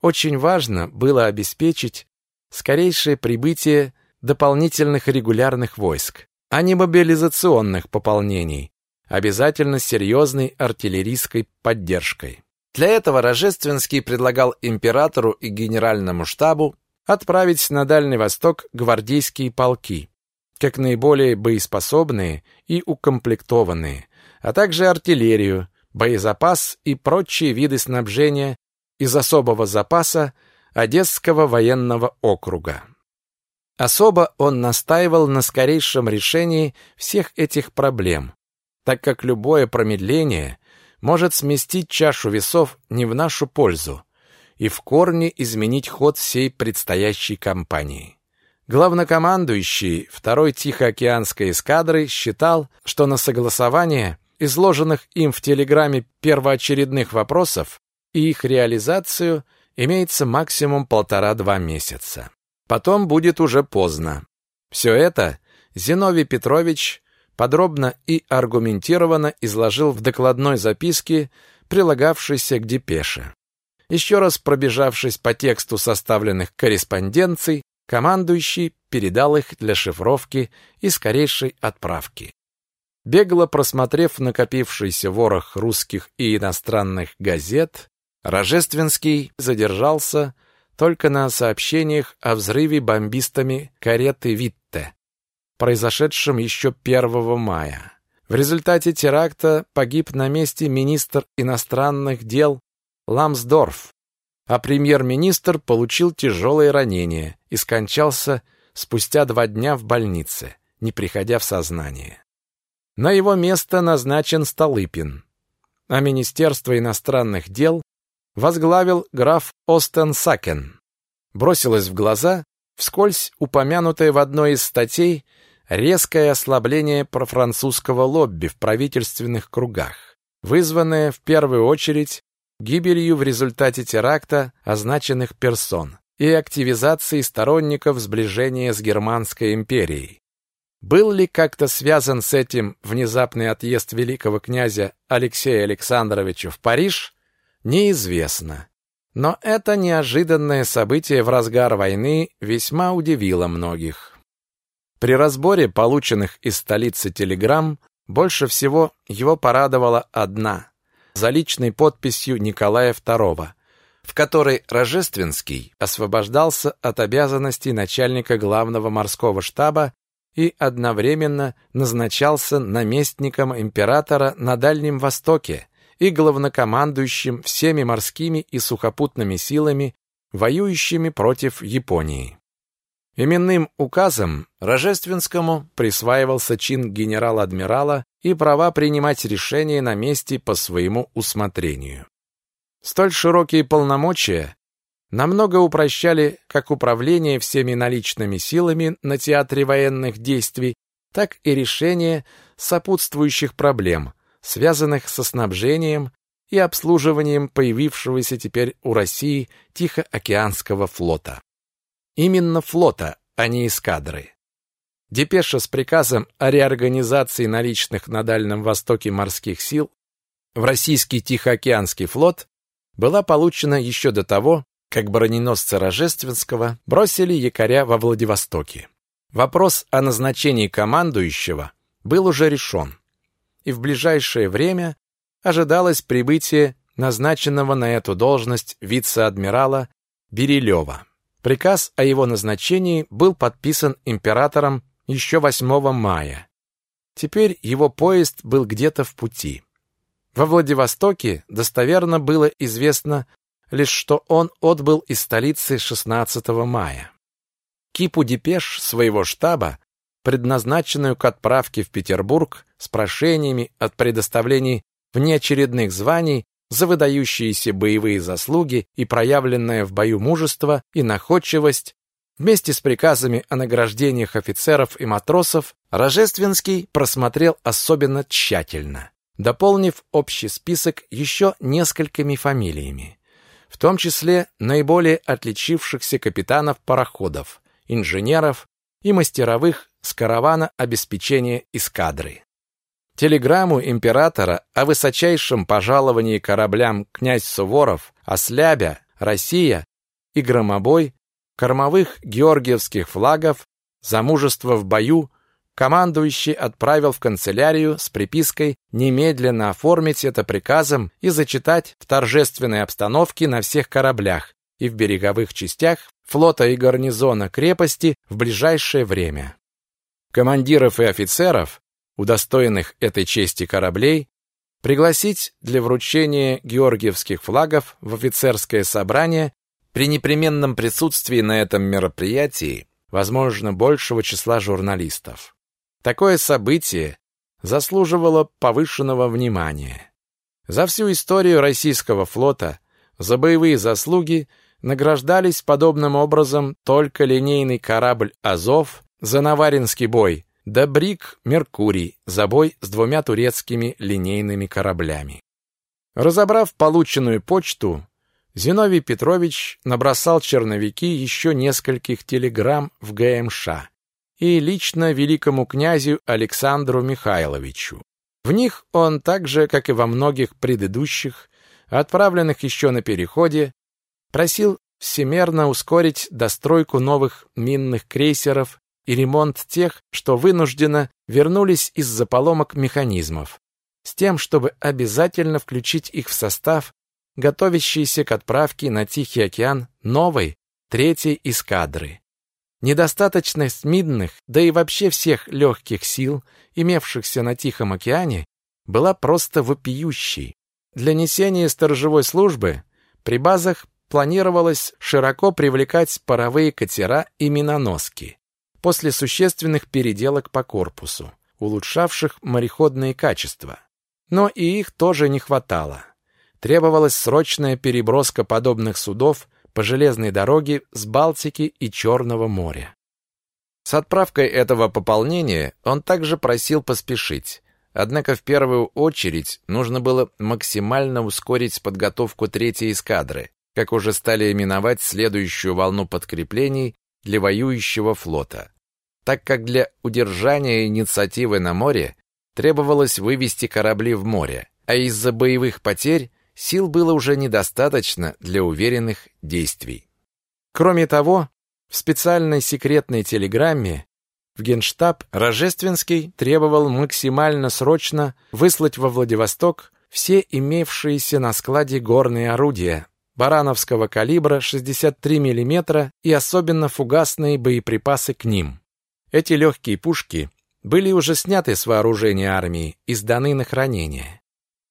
Очень важно было обеспечить скорейшее прибытие дополнительных регулярных войск, а не мобилизационных пополнений, обязательно серьезной артиллерийской поддержкой. Для этого Рожественский предлагал императору и генеральному штабу отправить на Дальний Восток гвардейские полки, как наиболее боеспособные и укомплектованные, а также артиллерию, боезапас и прочие виды снабжения из особого запаса Одесского военного округа. Особо он настаивал на скорейшем решении всех этих проблем, так как любое промедление может сместить чашу весов не в нашу пользу и в корне изменить ход всей предстоящей кампании. Главнокомандующий второй Тихоокеанской эскадры считал, что на согласование изложенных им в телеграмме первоочередных вопросов и их реализацию имеется максимум полтора-два месяца. Потом будет уже поздно. Все это Зиновий Петрович подробно и аргументированно изложил в докладной записке, прилагавшейся к депеше. Еще раз пробежавшись по тексту составленных корреспонденций, командующий передал их для шифровки и скорейшей отправки. Бегло просмотрев накопившийся ворох русских и иностранных газет, Рожественский задержался только на сообщениях о взрыве бомбистами кареты Витте, произошедшем еще 1 мая. В результате теракта погиб на месте министр иностранных дел Ламсдорф, а премьер-министр получил тяжелые ранения и скончался спустя два дня в больнице, не приходя в сознание. На его место назначен Столыпин, а Министерство иностранных дел возглавил граф Остен Сакен. Бросилось в глаза вскользь упомянутое в одной из статей резкое ослабление профранцузского лобби в правительственных кругах, вызванное в первую очередь гибелью в результате теракта означенных персон и активизацией сторонников сближения с Германской империей. Был ли как-то связан с этим внезапный отъезд великого князя Алексея Александровича в Париж, неизвестно. Но это неожиданное событие в разгар войны весьма удивило многих. При разборе полученных из столицы телеграмм больше всего его порадовала одна, за личной подписью Николая II, в которой Рожественский освобождался от обязанностей начальника главного морского штаба и одновременно назначался наместником императора на Дальнем Востоке и главнокомандующим всеми морскими и сухопутными силами, воюющими против Японии. Именным указом Рожественскому присваивался чин генерал-адмирала и права принимать решения на месте по своему усмотрению. Столь широкие полномочия намного упрощали как управление всеми наличными силами на театре военных действий, так и решение сопутствующих проблем, связанных со снабжением и обслуживанием появившегося теперь у России Тихоокеанского флота. Именно флота, а не эскадры. Депеша с приказом о реорганизации наличных на Дальнем Востоке морских сил в российский Тихоокеанский флот была получена еще до того, как броненосцы Рожественского бросили якоря во Владивостоке. Вопрос о назначении командующего был уже решен, и в ближайшее время ожидалось прибытие назначенного на эту должность вице-адмирала Берилева. Приказ о его назначении был подписан императором еще 8 мая. Теперь его поезд был где-то в пути. Во Владивостоке достоверно было известно лишь что он отбыл из столицы 16 мая. Кипу депеш своего штаба, предназначенную к отправке в Петербург с прошениями от предоставлений внеочередных званий за выдающиеся боевые заслуги и проявленное в бою мужество и находчивость, вместе с приказами о награждениях офицеров и матросов, Рожественский просмотрел особенно тщательно, дополнив общий список еще несколькими фамилиями в том числе наиболее отличившихся капитанов пароходов, инженеров и мастеровых с каравана обеспечения эскадры. Телеграмму императора о высочайшем пожаловании кораблям князь Суворов, Ослябя, Россия и Громобой, кормовых георгиевских флагов, за мужество в бою командующий отправил в канцелярию с припиской немедленно оформить это приказом и зачитать в торжественной обстановке на всех кораблях и в береговых частях флота и гарнизона крепости в ближайшее время. Командиров и офицеров, удостоенных этой чести кораблей, пригласить для вручения георгиевских флагов в офицерское собрание при непременном присутствии на этом мероприятии, возможно, большего числа журналистов. Такое событие заслуживало повышенного внимания. За всю историю российского флота за боевые заслуги награждались подобным образом только линейный корабль «Азов» за Наваринский бой, да брик «Меркурий» за бой с двумя турецкими линейными кораблями. Разобрав полученную почту, Зиновий Петрович набросал черновики еще нескольких телеграмм в ГМШ и лично великому князю Александру Михайловичу. В них он так же, как и во многих предыдущих, отправленных еще на переходе, просил всемерно ускорить достройку новых минных крейсеров и ремонт тех, что вынужденно вернулись из-за поломок механизмов, с тем, чтобы обязательно включить их в состав готовящейся к отправке на Тихий океан новой, третьей эскадры. Недостаточность мидных, да и вообще всех легких сил, имевшихся на Тихом океане, была просто вопиющей. Для несения сторожевой службы при базах планировалось широко привлекать паровые катера и миноноски после существенных переделок по корпусу, улучшавших мореходные качества. Но и их тоже не хватало. Требовалась срочная переброска подобных судов по железной дороге с Балтики и Черного моря. С отправкой этого пополнения он также просил поспешить. Однако в первую очередь нужно было максимально ускорить подготовку третьей эскадры, как уже стали именовать следующую волну подкреплений для воюющего флота. Так как для удержания инициативы на море требовалось вывести корабли в море, а из-за боевых потерь сил было уже недостаточно для уверенных действий. Кроме того, в специальной секретной телеграмме в Генштаб Рожественский требовал максимально срочно выслать во Владивосток все имевшиеся на складе горные орудия, барановского калибра 63 мм и особенно фугасные боеприпасы к ним. Эти легкие пушки были уже сняты с вооружения армии и сданы на хранение.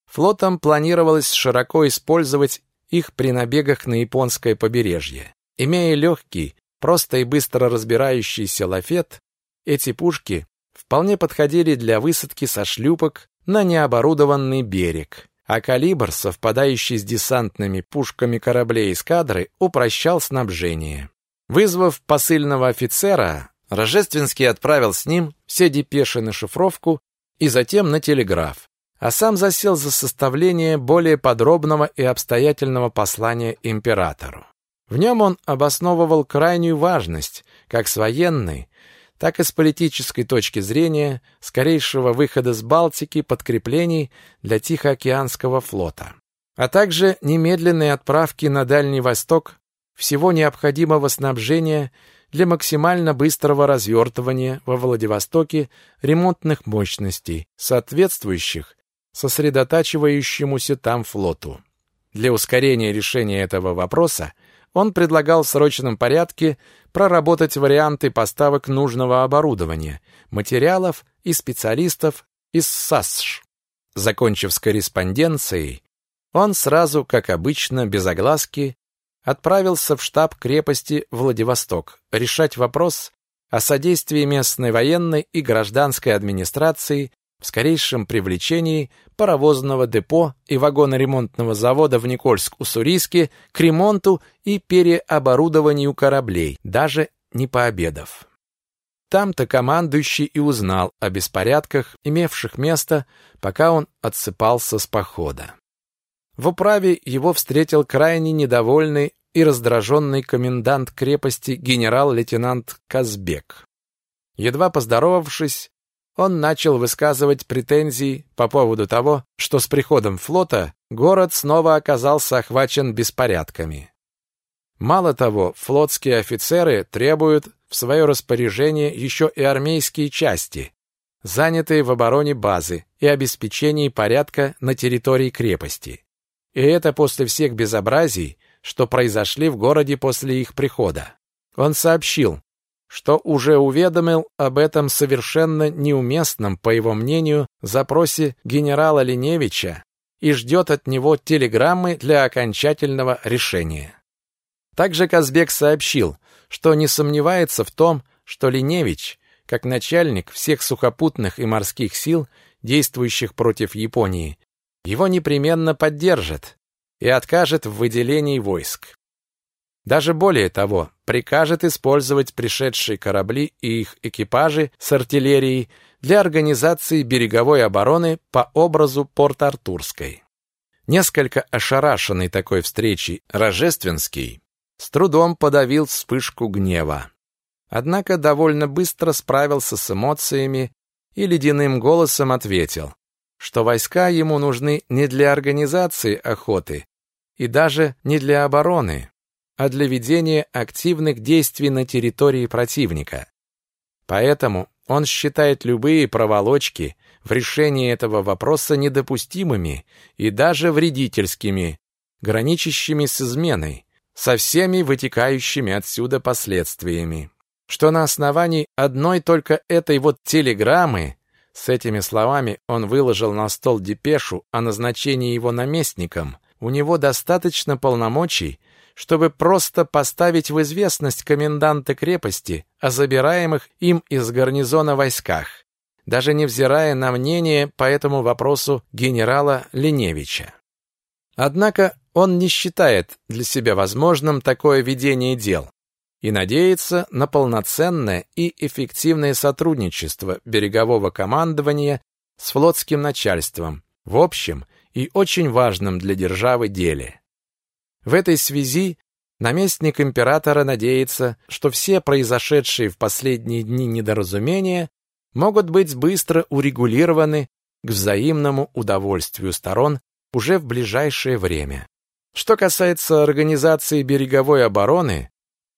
Флотом планировалось широко использовать их при набегах на японское побережье. Имея легкий, просто и быстро разбирающийся лафет, эти пушки вполне подходили для высадки со шлюпок на необорудованный берег, а калибр, совпадающий с десантными пушками кораблей эскадры, упрощал снабжение. Вызвав посыльного офицера, Рожественский отправил с ним все депеши на шифровку и затем на телеграф, а сам засел за составление более подробного и обстоятельного послания императору. В нем он обосновывал крайнюю важность, как с военной, так и с политической точки зрения, скорейшего выхода с Балтики подкреплений для Тихоокеанского флота, а также немедленной отправки на Дальний Восток всего необходимого снабжения для максимально быстрого развертывания во Владивостоке ремонтных мощностей, соответствующих сосредотачивающемуся там флоту. Для ускорения решения этого вопроса он предлагал в срочном порядке проработать варианты поставок нужного оборудования, материалов и специалистов из САСШ. Закончив с корреспонденцией, он сразу, как обычно, без огласки, отправился в штаб крепости Владивосток решать вопрос о содействии местной военной и гражданской администрации в скорейшем привлечении паровозного депо и вагоноремонтного завода в Никольск-Уссурийске к ремонту и переоборудованию кораблей, даже не пообедав. Там-то командующий и узнал о беспорядках, имевших место, пока он отсыпался с похода. В управе его встретил крайне недовольный и раздраженный комендант крепости генерал-лейтенант Казбек. Едва поздоровавшись, он начал высказывать претензии по поводу того, что с приходом флота город снова оказался охвачен беспорядками. Мало того, флотские офицеры требуют в свое распоряжение еще и армейские части, занятые в обороне базы и обеспечении порядка на территории крепости. И это после всех безобразий, что произошли в городе после их прихода. Он сообщил, что уже уведомил об этом совершенно неуместном, по его мнению, запросе генерала Линевича и ждет от него телеграммы для окончательного решения. Также Казбек сообщил, что не сомневается в том, что Линевич, как начальник всех сухопутных и морских сил, действующих против Японии, его непременно поддержит, и откажет в выделении войск. Даже более того, прикажет использовать пришедшие корабли и их экипажи с артиллерией для организации береговой обороны по образу Порт-Артурской. Несколько ошарашенный такой встречей Рожественский с трудом подавил вспышку гнева. Однако довольно быстро справился с эмоциями и ледяным голосом ответил, что войска ему нужны не для организации охоты и даже не для обороны, а для ведения активных действий на территории противника. Поэтому он считает любые проволочки в решении этого вопроса недопустимыми и даже вредительскими, граничащими с изменой, со всеми вытекающими отсюда последствиями. Что на основании одной только этой вот телеграммы с этими словами он выложил на стол депешу о назначении его наместником. У него достаточно полномочий, чтобы просто поставить в известность коменданта крепости о забираемых им из гарнизона войсках, даже невзирая на мнение по этому вопросу генерала Леневича. Однако он не считает для себя возможным такое ведение дел и надеется на полноценное и эффективное сотрудничество берегового командования с флотским начальством в общем и очень важном для державы деле. В этой связи наместник императора надеется, что все произошедшие в последние дни недоразумения могут быть быстро урегулированы к взаимному удовольствию сторон уже в ближайшее время. Что касается организации береговой обороны,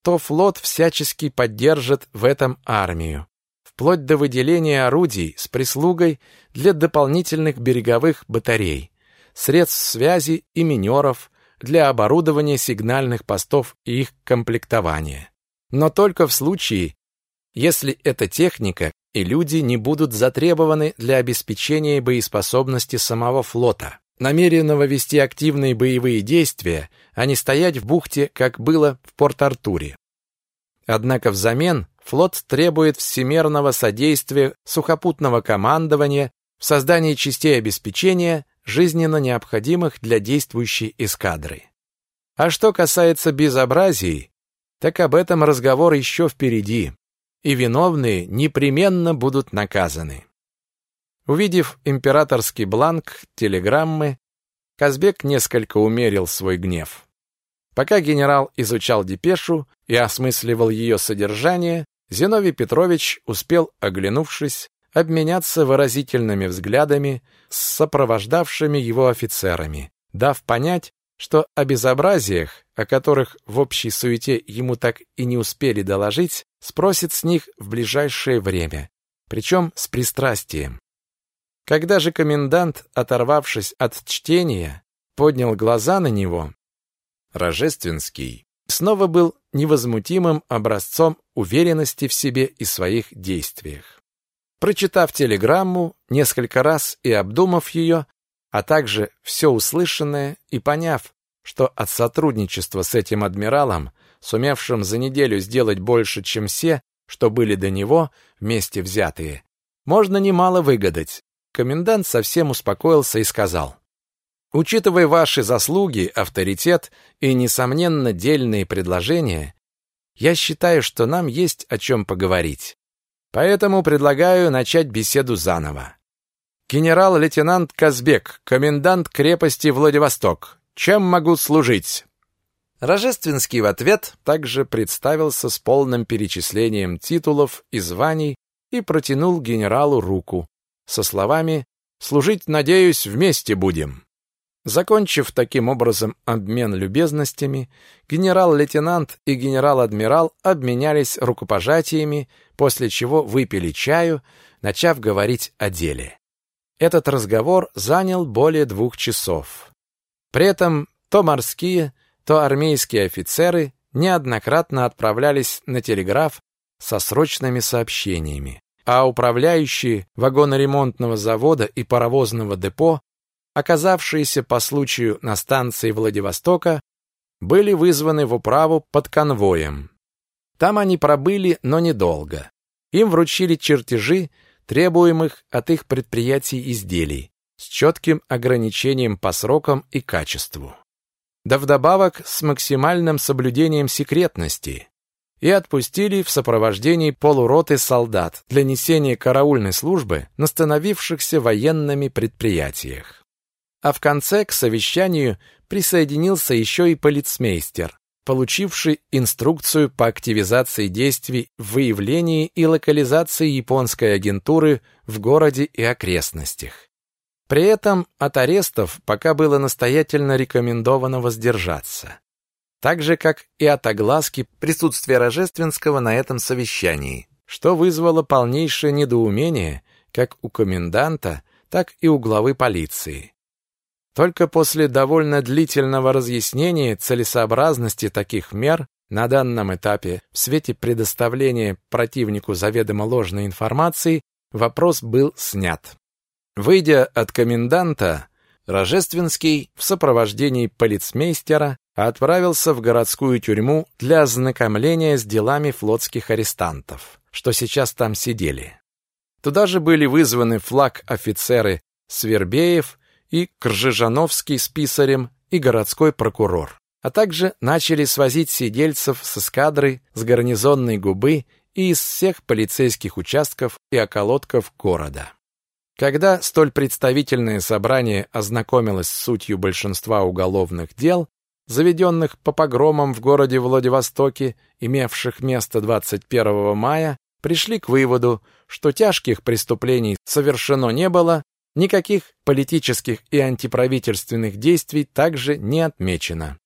то флот всячески поддержит в этом армию, вплоть до выделения орудий с прислугой для дополнительных береговых батарей, средств связи и минеров, для оборудования сигнальных постов и их комплектования. Но только в случае, если эта техника и люди не будут затребованы для обеспечения боеспособности самого флота, намеренного вести активные боевые действия, а не стоять в бухте, как было в Порт-Артуре. Однако взамен флот требует всемерного содействия сухопутного командования в создании частей обеспечения, жизненно необходимых для действующей эскадры. А что касается безобразий, так об этом разговор еще впереди, и виновные непременно будут наказаны. Увидев императорский бланк телеграммы, Казбек несколько умерил свой гнев. Пока генерал изучал депешу и осмысливал ее содержание, Зиновий Петрович успел, оглянувшись, обменяться выразительными взглядами с сопровождавшими его офицерами, дав понять, что о безобразиях, о которых в общей суете ему так и не успели доложить, спросит с них в ближайшее время, причем с пристрастием. Когда же комендант, оторвавшись от чтения, поднял глаза на него, Рожественский снова был невозмутимым образцом уверенности в себе и своих действиях. Прочитав телеграмму несколько раз и обдумав ее, а также все услышанное и поняв, что от сотрудничества с этим адмиралом, сумевшим за неделю сделать больше, чем все, что были до него, вместе взятые, можно немало выгадать, комендант совсем успокоился и сказал, «Учитывая ваши заслуги, авторитет и, несомненно, дельные предложения, я считаю, что нам есть о чем поговорить. Поэтому предлагаю начать беседу заново. Генерал-лейтенант Казбек, комендант крепости Владивосток. Чем могу служить? Рожественский в ответ также представился с полным перечислением титулов и званий и протянул генералу руку со словами «Служить, надеюсь, вместе будем». Закончив таким образом обмен любезностями, генерал-лейтенант и генерал-адмирал обменялись рукопожатиями, после чего выпили чаю, начав говорить о деле. Этот разговор занял более двух часов. При этом то морские, то армейские офицеры неоднократно отправлялись на телеграф со срочными сообщениями, а управляющие вагоноремонтного завода и паровозного депо, оказавшиеся по случаю на станции Владивостока, были вызваны в управу под конвоем. Там они пробыли, но недолго. Им вручили чертежи требуемых от их предприятий изделий с четким ограничением по срокам и качеству. Да вдобавок с максимальным соблюдением секретности и отпустили в сопровождении полуроты солдат для несения караульной службы на становившихся военными предприятиях. А в конце к совещанию присоединился еще и полицмейстер, получивший инструкцию по активизации действий в выявлении и локализации японской агентуры в городе и окрестностях. При этом от арестов пока было настоятельно рекомендовано воздержаться. Так же, как и от огласки присутствия Рожественского на этом совещании, что вызвало полнейшее недоумение как у коменданта, так и у главы полиции. Только после довольно длительного разъяснения целесообразности таких мер на данном этапе в свете предоставления противнику заведомо ложной информации вопрос был снят. Выйдя от коменданта, Рожественский в сопровождении полицмейстера отправился в городскую тюрьму для ознакомления с делами флотских арестантов, что сейчас там сидели. Туда же были вызваны флаг офицеры Свербеев и Кржижановский с писарем и городской прокурор. А также начали свозить сидельцев с эскадры, с гарнизонной губы и из всех полицейских участков и околотков города. Когда столь представительное собрание ознакомилось с сутью большинства уголовных дел, заведенных по погромам в городе Владивостоке, имевших место 21 мая, пришли к выводу, что тяжких преступлений совершено не было Никаких политических и антиправительственных действий также не отмечено.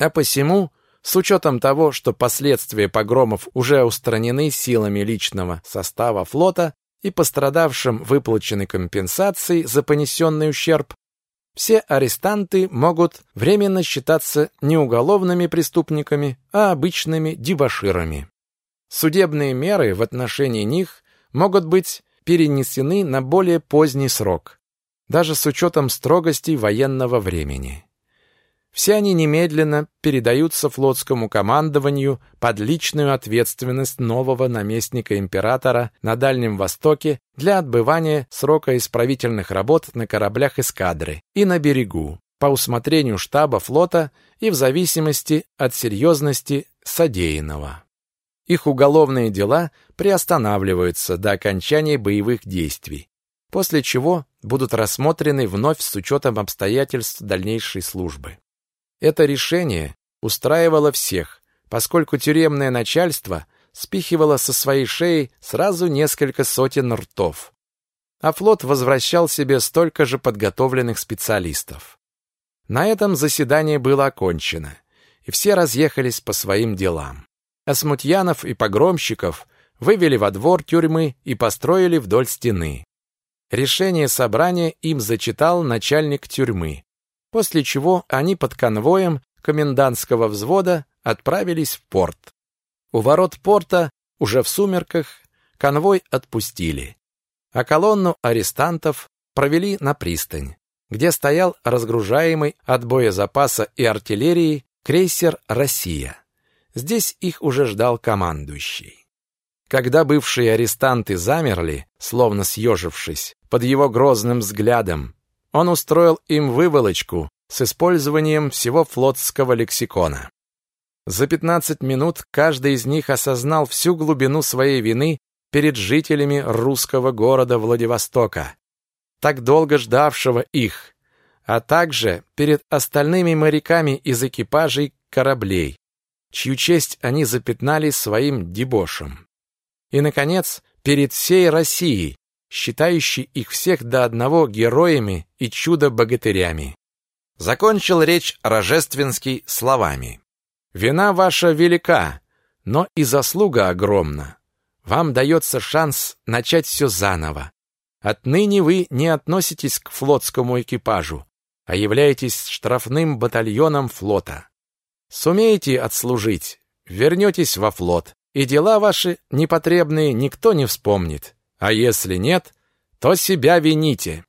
А посему, с учетом того, что последствия погромов уже устранены силами личного состава флота и пострадавшим выплачены компенсации за понесенный ущерб, все арестанты могут временно считаться не уголовными преступниками, а обычными дебоширами. Судебные меры в отношении них могут быть перенесены на более поздний срок, даже с учетом строгостей военного времени. Все они немедленно передаются флотскому командованию под личную ответственность нового наместника императора на Дальнем Востоке для отбывания срока исправительных работ на кораблях эскадры и на берегу, по усмотрению штаба флота и в зависимости от серьезности содеянного. Их уголовные дела приостанавливаются до окончания боевых действий, после чего будут рассмотрены вновь с учетом обстоятельств дальнейшей службы. Это решение устраивало всех, поскольку тюремное начальство спихивало со своей шеи сразу несколько сотен ртов. А флот возвращал себе столько же подготовленных специалистов. На этом заседание было окончено, и все разъехались по своим делам. А смутьянов и погромщиков вывели во двор тюрьмы и построили вдоль стены. Решение собрания им зачитал начальник тюрьмы, после чего они под конвоем комендантского взвода отправились в порт. У ворот порта уже в сумерках конвой отпустили, а колонну арестантов провели на пристань, где стоял разгружаемый от боезапаса и артиллерии крейсер «Россия». Здесь их уже ждал командующий. Когда бывшие арестанты замерли, словно съежившись, под его грозным взглядом, он устроил им выволочку с использованием всего флотского лексикона. За 15 минут каждый из них осознал всю глубину своей вины перед жителями русского города Владивостока, так долго ждавшего их, а также перед остальными моряками из экипажей кораблей, чью честь они запятнали своим дебошем. И, наконец, перед всей Россией, считающий их всех до одного героями и чудо-богатырями. Закончил речь Рожественский словами. «Вина ваша велика, но и заслуга огромна. Вам дается шанс начать все заново. Отныне вы не относитесь к флотскому экипажу, а являетесь штрафным батальоном флота. Сумеете отслужить, вернетесь во флот, и дела ваши непотребные никто не вспомнит. А если нет, то себя вините.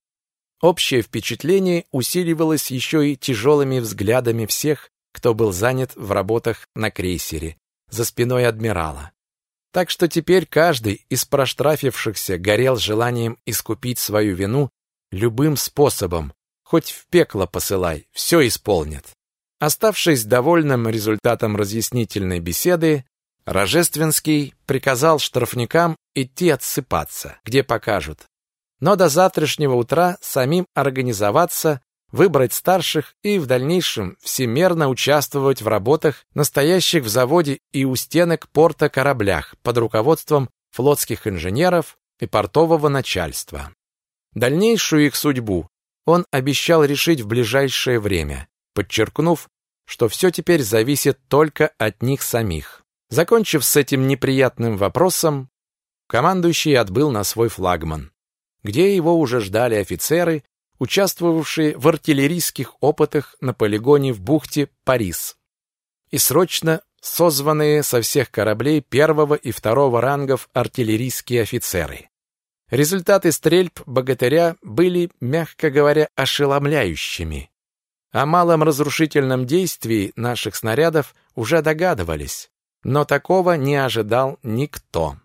Общее впечатление усиливалось еще и тяжелыми взглядами всех, кто был занят в работах на крейсере, за спиной адмирала. Так что теперь каждый из проштрафившихся горел желанием искупить свою вину любым способом, хоть в пекло посылай, все исполнят. Оставшись довольным результатом разъяснительной беседы, Рожественский приказал штрафникам идти отсыпаться, где покажут. Но до завтрашнего утра самим организоваться, выбрать старших и в дальнейшем всемерно участвовать в работах, настоящих в заводе и у стенок порта кораблях под руководством флотских инженеров и портового начальства. Дальнейшую их судьбу он обещал решить в ближайшее время, подчеркнув, что все теперь зависит только от них самих. Закончив с этим неприятным вопросом, командующий отбыл на свой флагман, где его уже ждали офицеры, участвовавшие в артиллерийских опытах на полигоне в бухте Парис, и срочно созванные со всех кораблей первого и второго рангов артиллерийские офицеры. Результаты стрельб богатыря были, мягко говоря, ошеломляющими. О малом разрушительном действии наших снарядов уже догадывались. Но такого не ожидал никто.